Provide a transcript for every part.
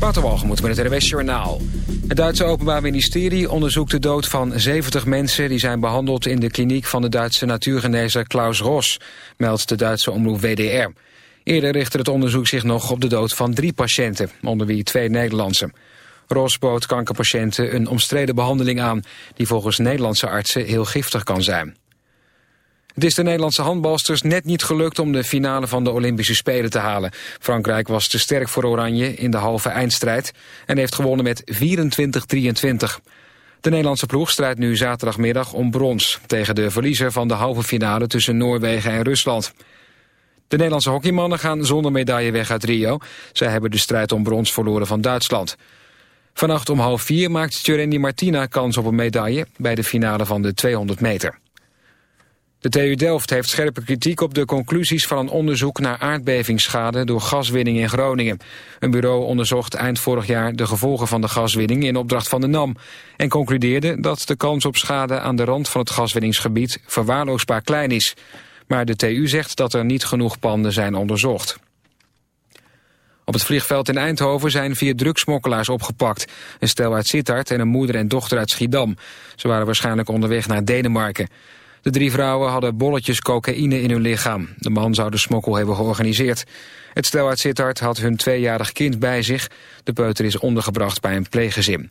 Waterwalgemoed met het RWS Journaal. Het Duitse Openbaar Ministerie onderzoekt de dood van 70 mensen... die zijn behandeld in de kliniek van de Duitse natuurgenezer Klaus Ros... meldt de Duitse omroep WDR. Eerder richtte het onderzoek zich nog op de dood van drie patiënten... onder wie twee Nederlandse. Ros bood kankerpatiënten een omstreden behandeling aan... die volgens Nederlandse artsen heel giftig kan zijn. Het is de Nederlandse handbalsters net niet gelukt om de finale van de Olympische Spelen te halen. Frankrijk was te sterk voor Oranje in de halve eindstrijd en heeft gewonnen met 24-23. De Nederlandse ploeg strijdt nu zaterdagmiddag om brons... tegen de verliezer van de halve finale tussen Noorwegen en Rusland. De Nederlandse hockeymannen gaan zonder medaille weg uit Rio. Zij hebben de strijd om brons verloren van Duitsland. Vannacht om half vier maakt Tjurendi Martina kans op een medaille... bij de finale van de 200 meter. De TU Delft heeft scherpe kritiek op de conclusies van een onderzoek naar aardbevingsschade door gaswinning in Groningen. Een bureau onderzocht eind vorig jaar de gevolgen van de gaswinning in opdracht van de NAM en concludeerde dat de kans op schade aan de rand van het gaswinningsgebied verwaarloosbaar klein is. Maar de TU zegt dat er niet genoeg panden zijn onderzocht. Op het vliegveld in Eindhoven zijn vier drugsmokkelaars opgepakt. Een stel uit Sittard en een moeder en dochter uit Schiedam. Ze waren waarschijnlijk onderweg naar Denemarken. De drie vrouwen hadden bolletjes cocaïne in hun lichaam. De man zou de smokkel hebben georganiseerd. Het stel uit Sittard had hun tweejarig kind bij zich. De peuter is ondergebracht bij een pleeggezin.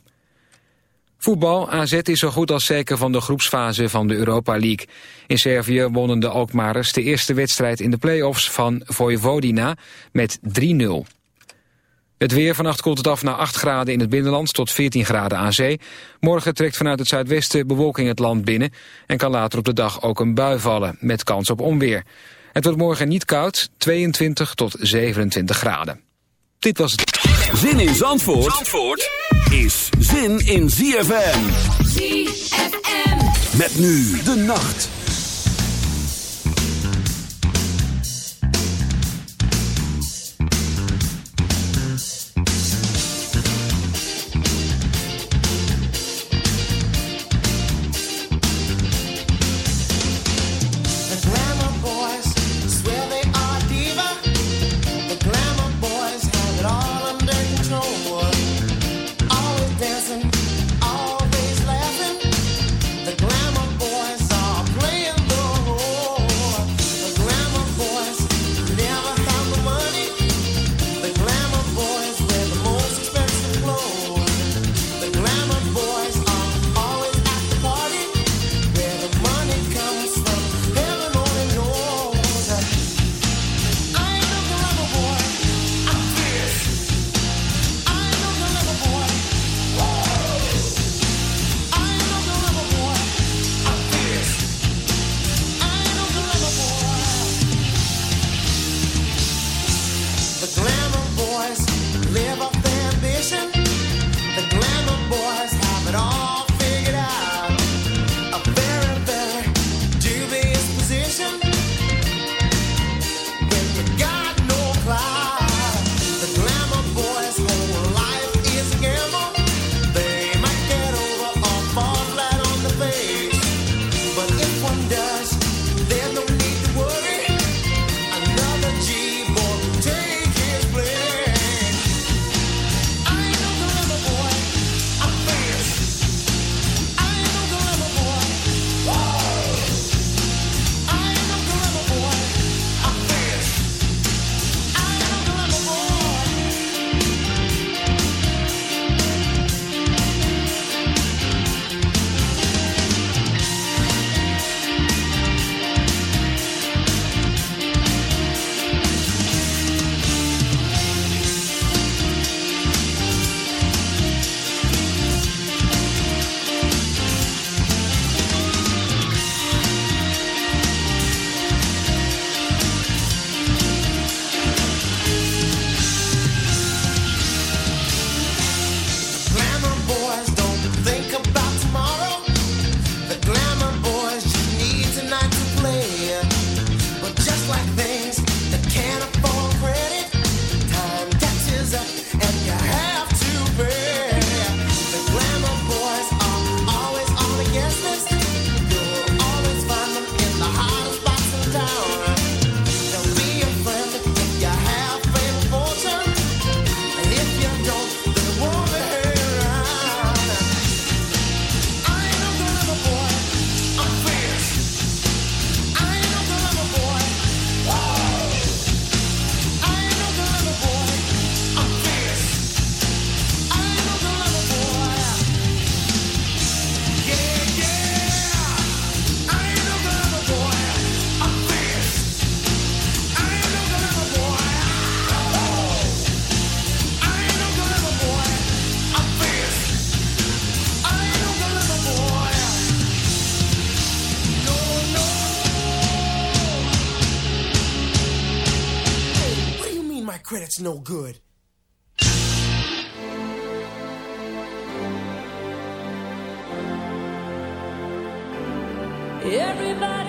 Voetbal, AZ is zo goed als zeker van de groepsfase van de Europa League. In Servië wonnen de Alkmaars de eerste wedstrijd in de play-offs van Vojvodina met 3-0. Het weer vannacht koelt het af naar 8 graden in het binnenland tot 14 graden aan zee. Morgen trekt vanuit het zuidwesten bewolking het land binnen... en kan later op de dag ook een bui vallen met kans op onweer. Het wordt morgen niet koud, 22 tot 27 graden. Dit was het. Zin in Zandvoort, Zandvoort is zin in ZFM. ZFM. Met nu de nacht. That's no good. Everybody's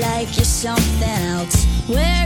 like you're something else. Where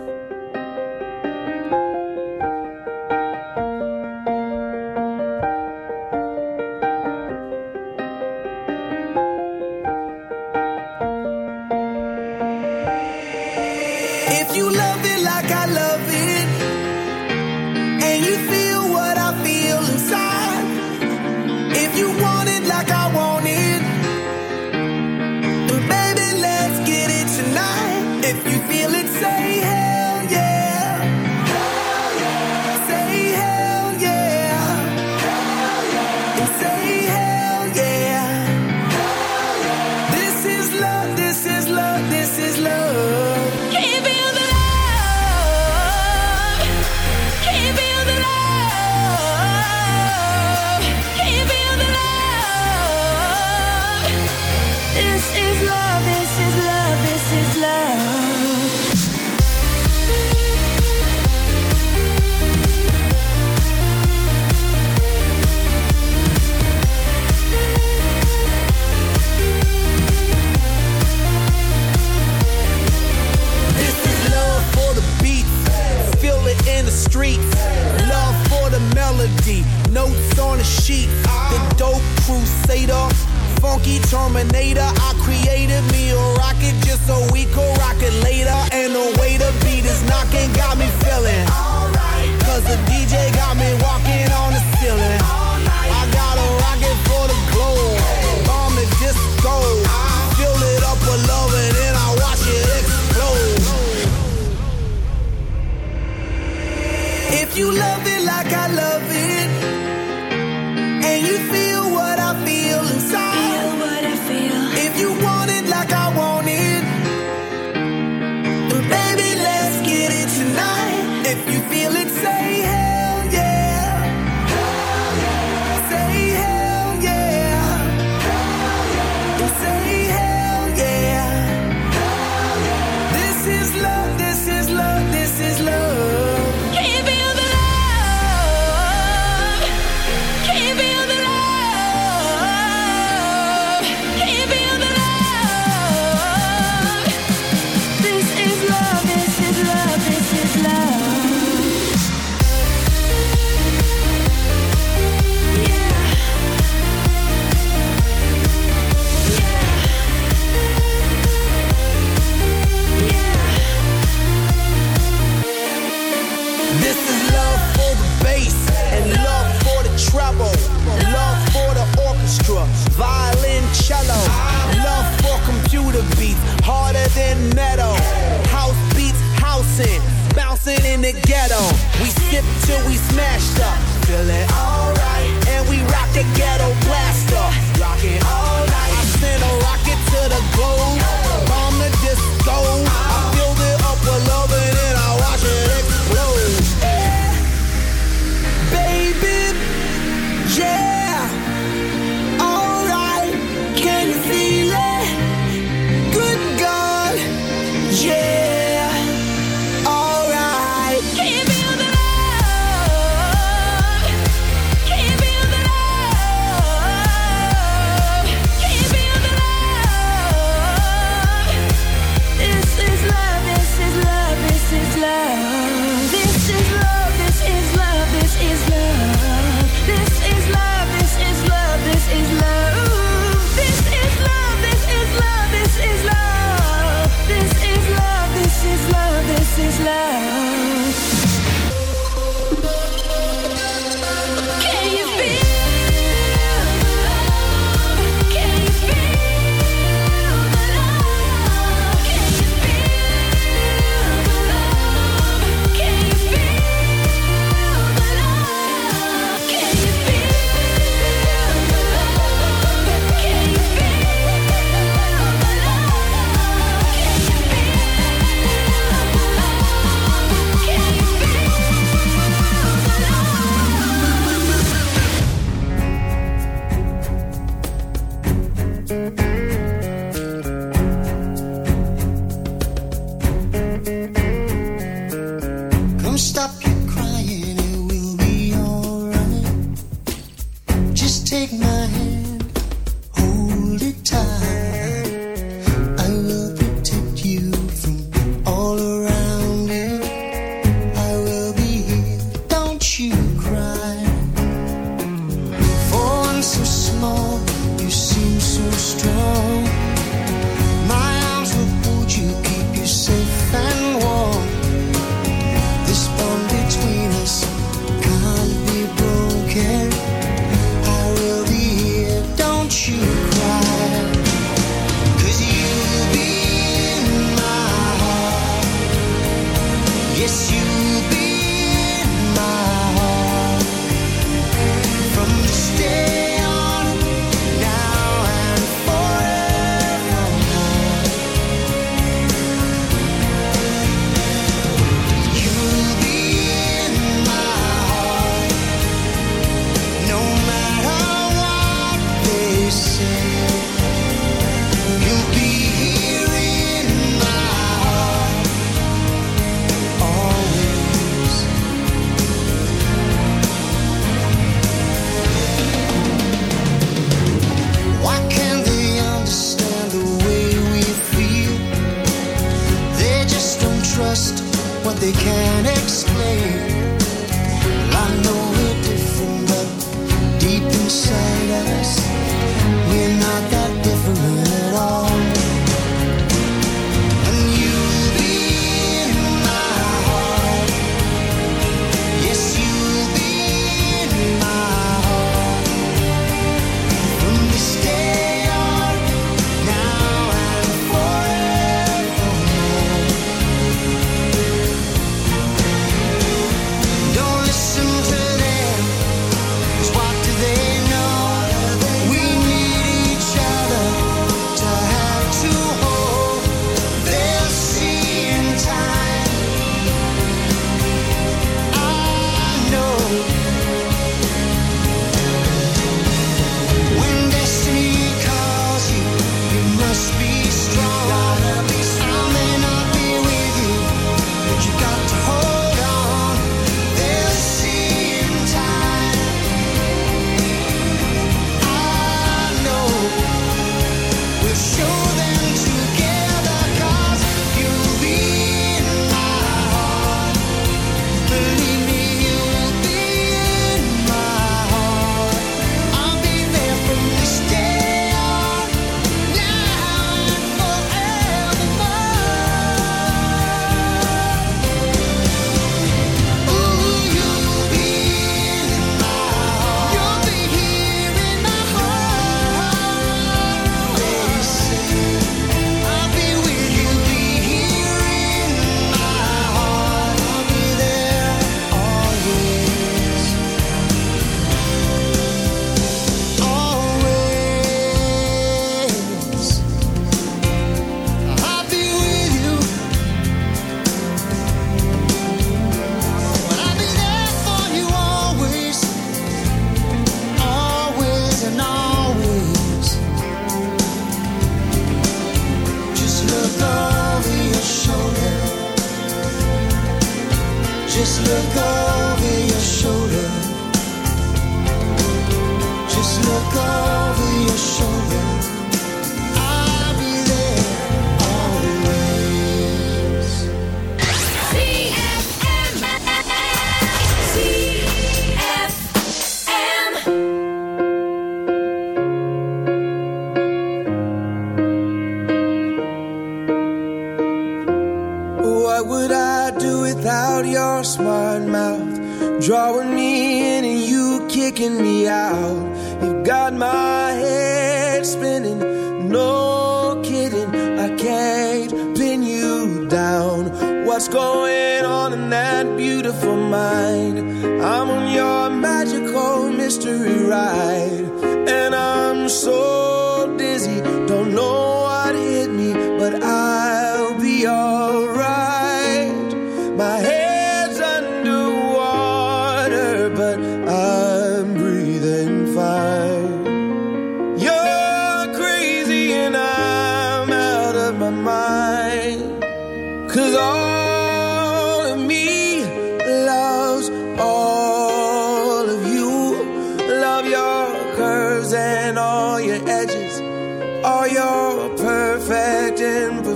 I can't explain.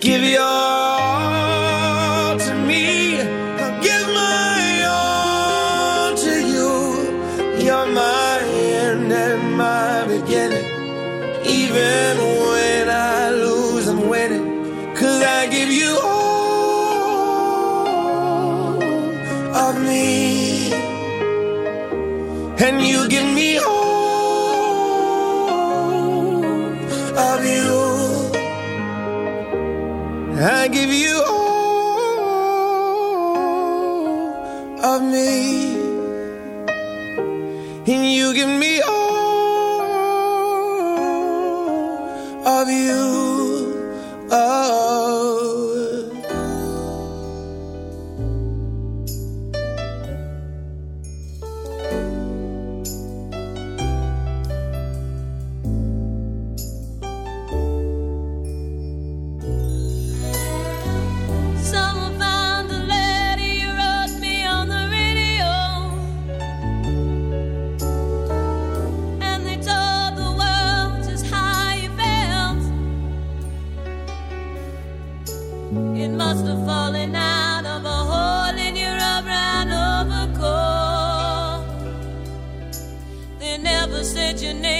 Give your all. must have fallen out of a hole in your overcoat. They never said your name.